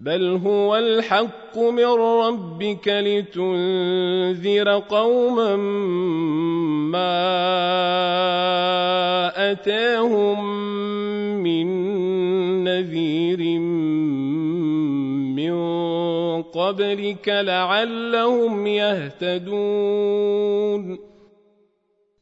بل هو الحق من ربك لتنذر قوما ما اتاهم من نذير من قبلك لعلهم يهتدون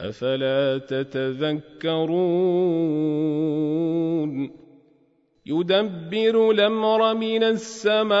أفلا تتذكرون؟ يدبر الأمر من السماء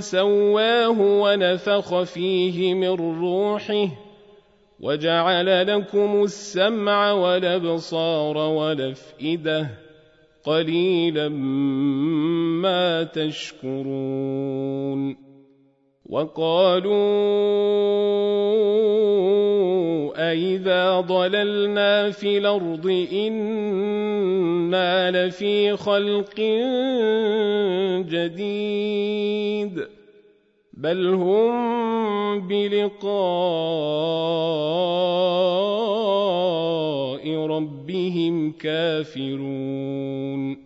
سواه ونفخ فيه من روحه وجعل لكم السمع والأبصار والأفئدة قليلا ما تشكرون وقالوا أإذا ضللنا في الأرض إنا لفي خلق جديد بل هم بلقاء ربهم كافرون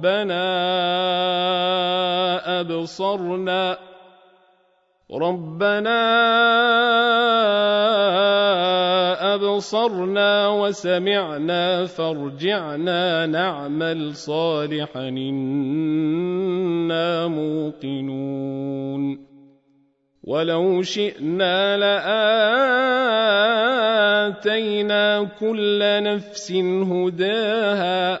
ربنا أبصرنا ربنا أبصرنا وسمعنا فارجعنا نعمل صالحا إنا موقنون ولو شئنا لآتينا كل نفس هداها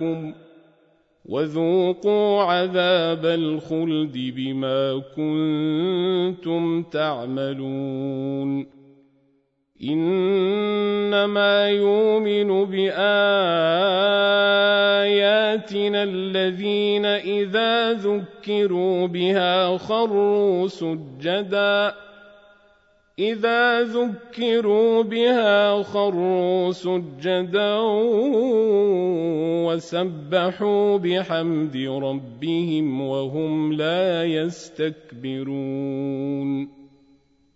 نسيناكم وذوقوا عذاب الخلد بما كنتم تعملون إنما يؤمن بآياتنا الذين إذا ذكروا بها خروا سجدا إذا ذكروا بها خروا سجدا وسبحوا بحمد ربهم وهم لا يستكبرون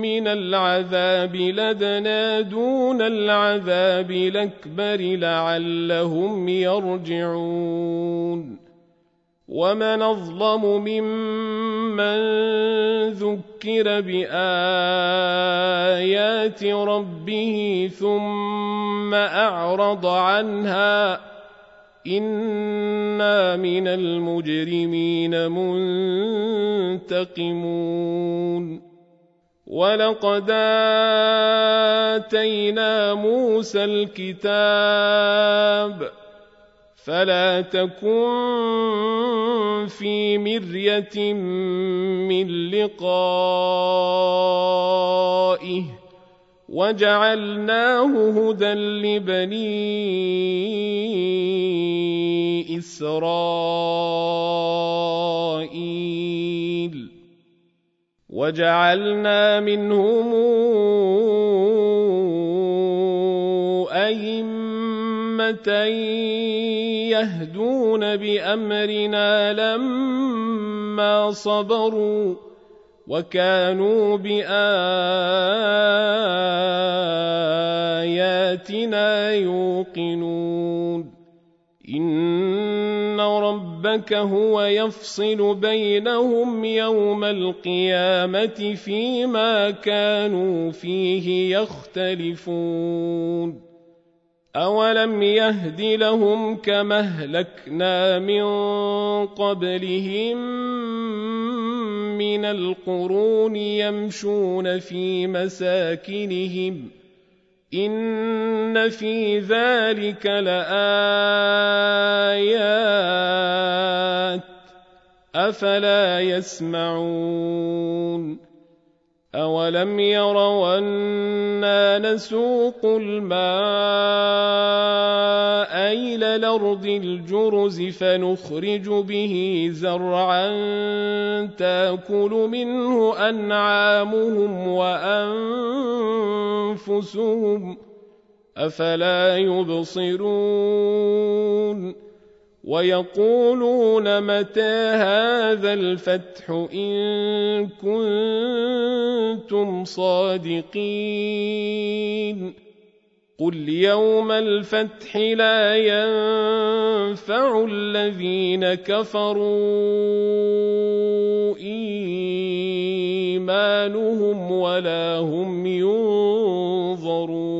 من العذاب لدنا دون العذاب الأكبر لعلهم يرجعون. ومن أظلم ممن ذكر بآيات ربه ثم أعرض عنها إنا من المجرمين منتقمون. ولقد اتينا موسى الكتاب فلا تكن في مريه من لقائه وجعلناه هدى لبني اسرائيل وجعلنا منهم أئمة يهدون بأمرنا لما صبروا وكانوا بآياتنا يوقنون. إن ربك هو يفصل بينهم يوم القيامة فيما كانوا فيه يختلفون. أولم يهد لهم كما أهلكنا من قبلهم من القرون يمشون في مساكنهم. إن في ذلك لآيات أفلا يسمعون أولم يروا أنا نسوق الماء إلى الأرض الجرز فنخرج به زرعا تأكل منه أنعامهم وأنفسهم أفلا يبصرون ويقولون متى هذا الفتح إن كنتم صادقين قل يوم الفتح لا ينفع الذين كفروا إيمانهم ولا هم ينظرون